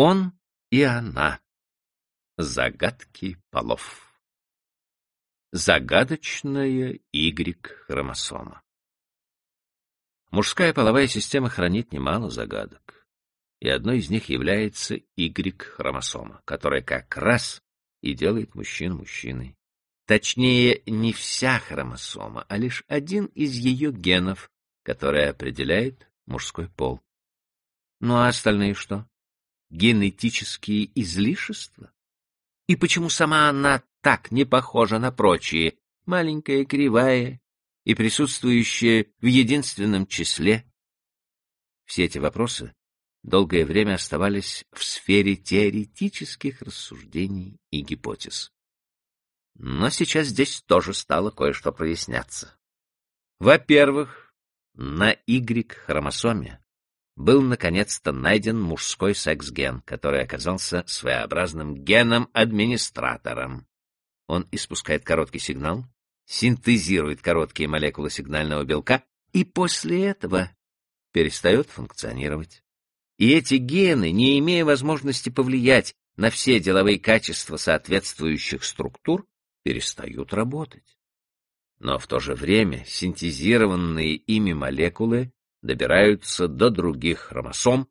Он и она. Загадки полов. Загадочная Y-хромосома. Мужская половая система хранит немало загадок, и одной из них является Y-хромосома, которая как раз и делает мужчин мужчиной. Точнее, не вся хромосома, а лишь один из ее генов, который определяет мужской пол. Ну а остальные что? Генетические излишества? И почему сама она так не похожа на прочие, маленькая, кривая и присутствующая в единственном числе? Все эти вопросы долгое время оставались в сфере теоретических рассуждений и гипотез. Но сейчас здесь тоже стало кое-что проясняться. Во-первых, на Y-хромосоме был наконец-то найден мужской секс-ген, который оказался своеобразным геном-администратором. Он испускает короткий сигнал, синтезирует короткие молекулы сигнального белка и после этого перестает функционировать. И эти гены, не имея возможности повлиять на все деловые качества соответствующих структур, перестают работать. Но в то же время синтезированные ими молекулы добираются до других хромосом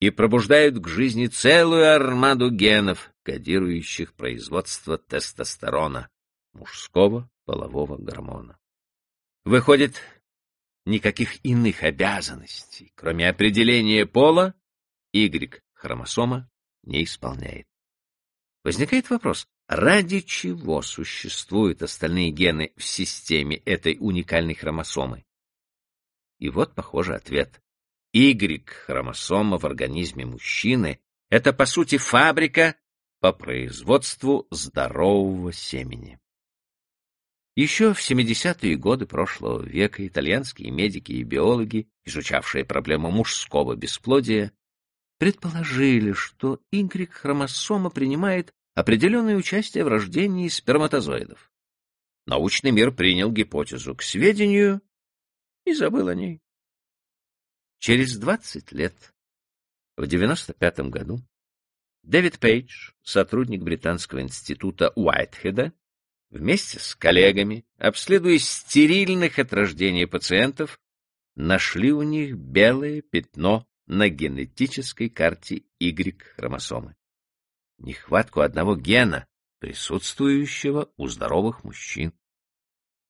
и пробуждают к жизни целую армаду генов, кодирующих производство тестостерона, мужского полового гормона. Выходит, никаких иных обязанностей, кроме определения пола, Y-хромосома не исполняет. Возникает вопрос, ради чего существуют остальные гены в системе этой уникальной хромосомы? И вот, похоже, ответ. Y-хромосома в организме мужчины — это, по сути, фабрика по производству здорового семени. Еще в 70-е годы прошлого века итальянские медики и биологи, изучавшие проблему мужского бесплодия, предположили, что Y-хромосома принимает определенное участие в рождении сперматозоидов. Научный мир принял гипотезу к сведению и забыл о ней. Через 20 лет, в 95 году, Дэвид Пейдж, сотрудник британского института Уайтхеда, вместе с коллегами, обследуя стерильных от рождения пациентов, нашли у них белое пятно на генетической карте Y-хромосомы. Нехватку одного гена, присутствующего у здоровых мужчин.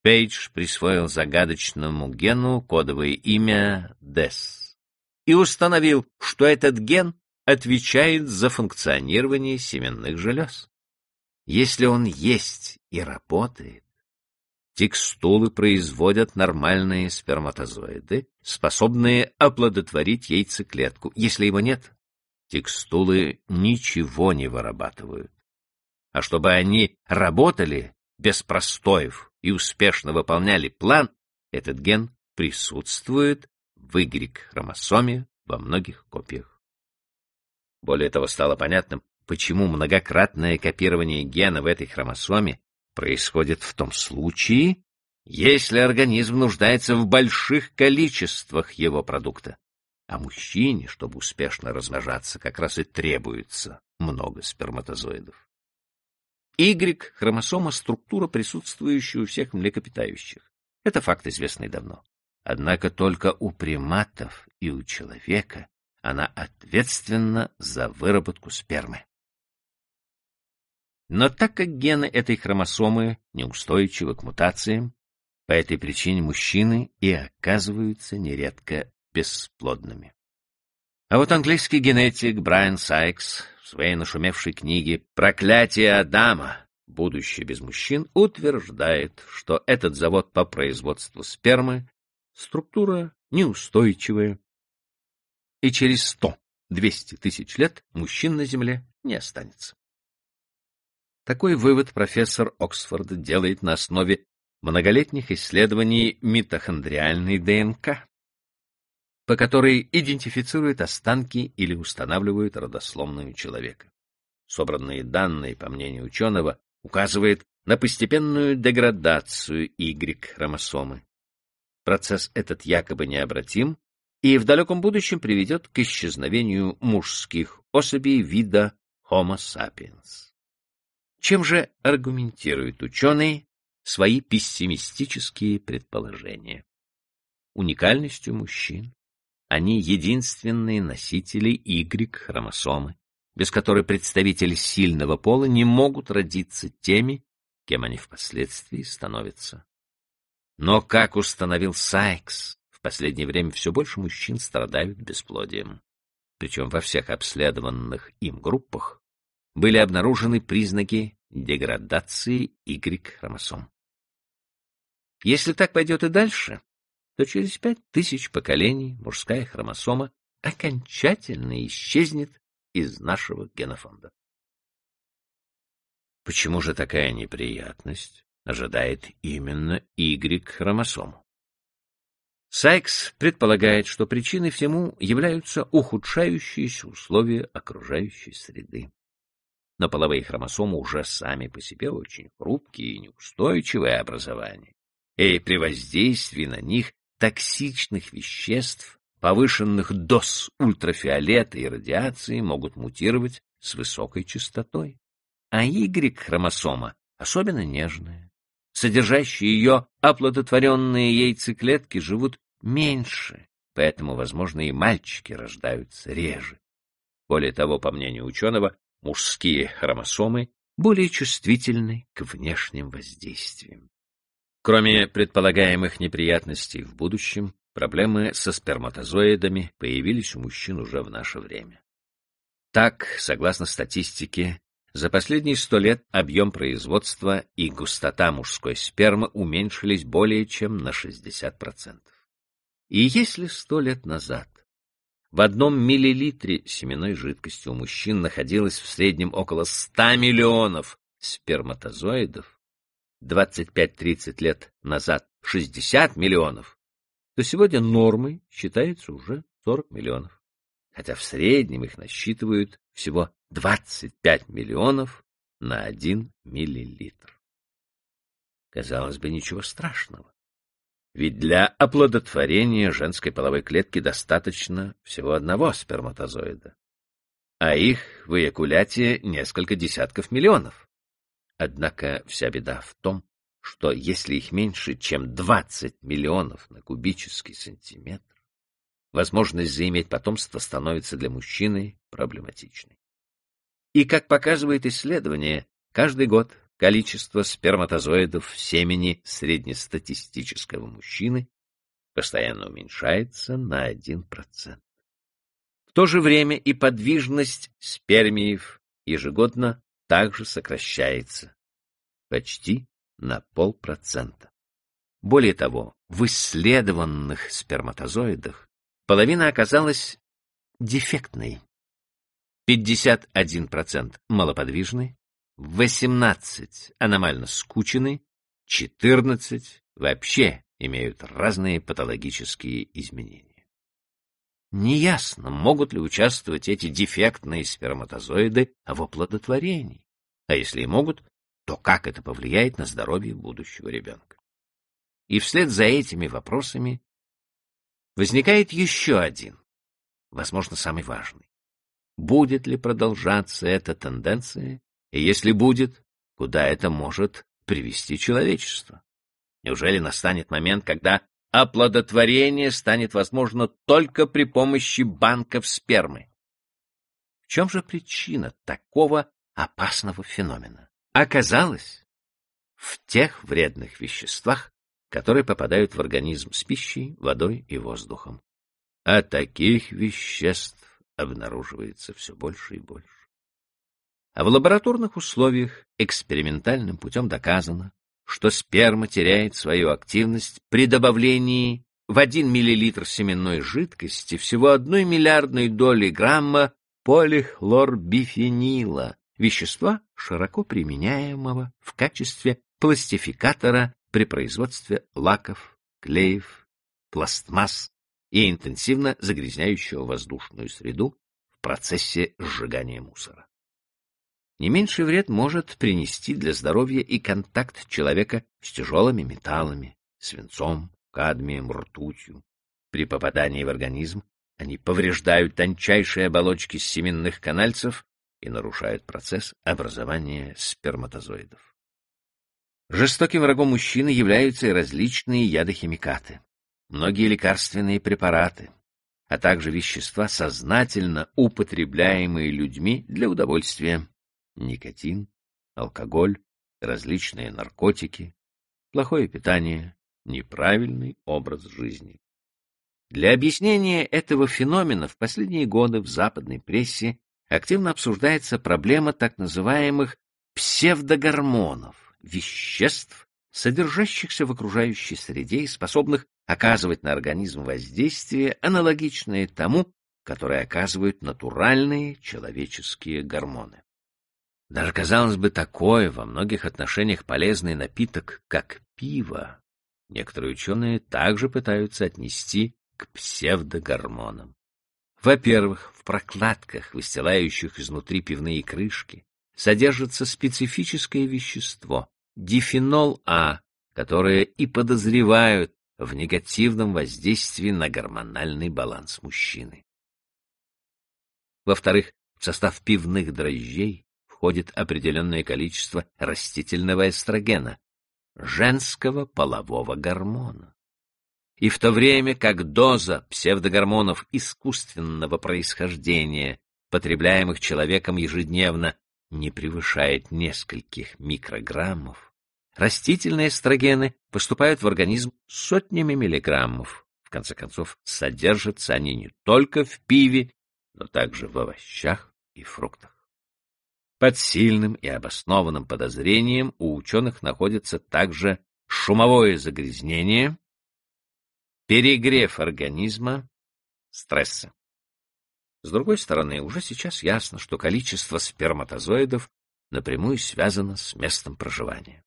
Пейдж присвоил загадочному гену кодовое имя DES и установил, что этот ген отвечает за функционирование семенных желез. Если он есть и работает, текстулы производят нормальные сперматозоиды, способные оплодотворить яйцеклетку. Если его нет, текстулы ничего не вырабатывают. А чтобы они работали без простоев, и успешно выполняли план, этот ген присутствует в Y-хромосоме во многих копиях. Более того, стало понятным, почему многократное копирование гена в этой хромосоме происходит в том случае, если организм нуждается в больших количествах его продукта. А мужчине, чтобы успешно размножаться, как раз и требуется много сперматозоидов. Y-хромосома — структура, присутствующая у всех млекопитающих. Это факт, известный давно. Однако только у приматов и у человека она ответственна за выработку спермы. Но так как гены этой хромосомы неустойчивы к мутациям, по этой причине мужчины и оказываются нередко бесплодными. А вот английский генетик Брайан Сайкс в своей нашумевшей книге «Проклятие Адама. Будущее без мужчин» утверждает, что этот завод по производству спермы — структура неустойчивая, и через сто-двести тысяч лет мужчин на Земле не останется. Такой вывод профессор Оксфорда делает на основе многолетних исследований митохондриальной ДНК по которой идентифицируют останки или устанавливают родословную человека. Собранные данные, по мнению ученого, указывают на постепенную деградацию Y-хромосомы. Процесс этот якобы необратим и в далеком будущем приведет к исчезновению мужских особей вида Homo sapiens. Чем же аргументируют ученые свои пессимистические предположения? Уникальностью мужчин. Они единственные носители Y-хромосомы, без которой представители сильного пола не могут родиться теми, кем они впоследствии становятся. Но, как установил Сайкс, в последнее время все больше мужчин страдают бесплодием. Причем во всех обследованных им группах были обнаружены признаки деградации Y-хромосом. Если так пойдет и дальше, то через пять тысяч поколений мужская хромосома окончательно исчезнет из нашего генофонда. Почему же такая неприятность ожидает именно Y-хромосому? Сайкс предполагает, что причиной всему являются ухудшающиеся условия окружающей среды. Но половые хромосомы уже сами по себе очень хрупкие и неустойчивые образования, и при воздействии на них токсичных веществ, повышенных доз ультрафиолета и радиации могут мутировать с высокой частотой. А Y-хромосома особенно нежная содержащие ее оплодотворенные яйцеклетки живут меньше, поэтому, возможно, и мальчики рождаются реже. Более того, по мнению ученого, мужские хромосомы более чувствительны к внешним воздействиям. Кроме предполагаемых неприятностей в будущем, проблемы со сперматозоидами появились у мужчин уже в наше время. Так, согласно статистике, за последние сто лет объем производства и густота мужской спермы уменьшились более чем на 60%. И если сто лет назад в одном миллилитре семенной жидкости у мужчин находилось в среднем около 100 миллионов сперматозоидов, 25-30 лет назад 60 миллионов, то сегодня нормой считается уже 40 миллионов, хотя в среднем их насчитывают всего 25 миллионов на 1 миллилитр. Казалось бы, ничего страшного. Ведь для оплодотворения женской половой клетки достаточно всего одного сперматозоида, а их в эякуляте несколько десятков миллионов. Однако вся беда в том, что если их меньше, чем 20 миллионов на кубический сантиметр, возможность заиметь потомство становится для мужчины проблематичной. И, как показывает исследование, каждый год количество сперматозоидов в семени среднестатистического мужчины постоянно уменьшается на 1%. В то же время и подвижность спермиев ежегодно также сокращается почти на полпроцента. Более того, в исследованных сперматозоидах половина оказалась дефектной. 51% малоподвижны, 18 аномально скучены, 14 вообще имеют разные патологические изменения. Неясно, могут ли участвовать эти дефектные сперматозоиды в оплодотворении, а если и могут, то как это повлияет на здоровье будущего ребенка. И вслед за этими вопросами возникает еще один, возможно, самый важный будет ли продолжаться эта тенденция, и если будет, куда это может привести человечество. Неужели настанет момент, когда оплодотворение станет возможно только при помощи банков спермы? В чем же причина такого опасного феномена? Оказалось, в тех вредных веществах, которые попадают в организм с пищей, водой и воздухом. А таких веществ обнаруживается все больше и больше. А в лабораторных условиях экспериментальным путем доказано, что сперма теряет свою активность при добавлении в 1 мл семенной жидкости всего одной миллиардной доли грамма полихлорбифенила, вещества, широко применяемого в качестве пластификатора при производстве лаков, клеев, пластмасс и интенсивно загрязняющего воздушную среду в процессе сжигания мусора. Не меньший вред может принести для здоровья и контакт человека с тяжелыми металлами, свинцом, кадмием, ртутью. При попадании в организм Они повреждают тончайшие оболочки семенных канальцев и нарушают процесс образования сперматозоидов. Жестоким врагом мужчины являются и различные ядохимикаты, многие лекарственные препараты, а также вещества, сознательно употребляемые людьми для удовольствия, никотин, алкоголь, различные наркотики, плохое питание, неправильный образ жизни. Для объяснения этого феномена в последние годы в западной прессе активно обсуждается проблема так называемых псевдогормонов, веществ, содержащихся в окружающей среде и способных оказывать на организм воздействие, аналогичное тому, которое оказывают натуральные человеческие гормоны. Даже, казалось бы, такой, во многих отношениях полезный напиток, как пиво, некоторые ученые также пытаются отнести к псевдогормонам. Во-первых, в прокладках, выстилающих изнутри пивные крышки, содержится специфическое вещество — дифенол А, которое и подозревают в негативном воздействии на гормональный баланс мужчины. Во-вторых, в состав пивных дрожжей входит определенное количество растительного эстрогена, женского полового гормона. И в то время как доза псевдогормонов искусственного происхождения, потребляемых человеком ежедневно, не превышает нескольких микрограммов, растительные эстрогены поступают в организм сотнями миллиграммов. В конце концов, содержатся они не только в пиве, но также в овощах и фруктах. Под сильным и обоснованным подозрением у ученых находится также шумовое загрязнение, перегрев организма, стрессы. С другой стороны, уже сейчас ясно, что количество сперматозоидов напрямую связано с местом проживания.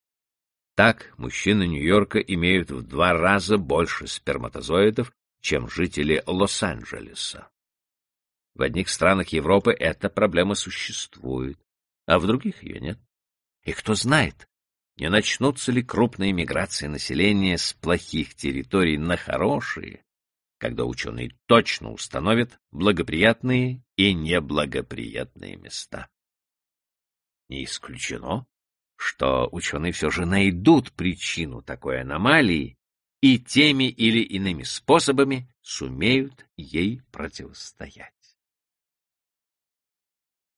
Так, мужчины Нью-Йорка имеют в два раза больше сперматозоидов, чем жители Лос-Анджелеса. В одних странах Европы эта проблема существует, а в других ее нет. И кто знает, не начнутся ли крупные миграции населения с плохих территорий на хорошие, когда ученые точно установят благоприятные и неблагоприятные места. Не исключено, что ученые все же найдут причину такой аномалии и теми или иными способами сумеют ей противостоять.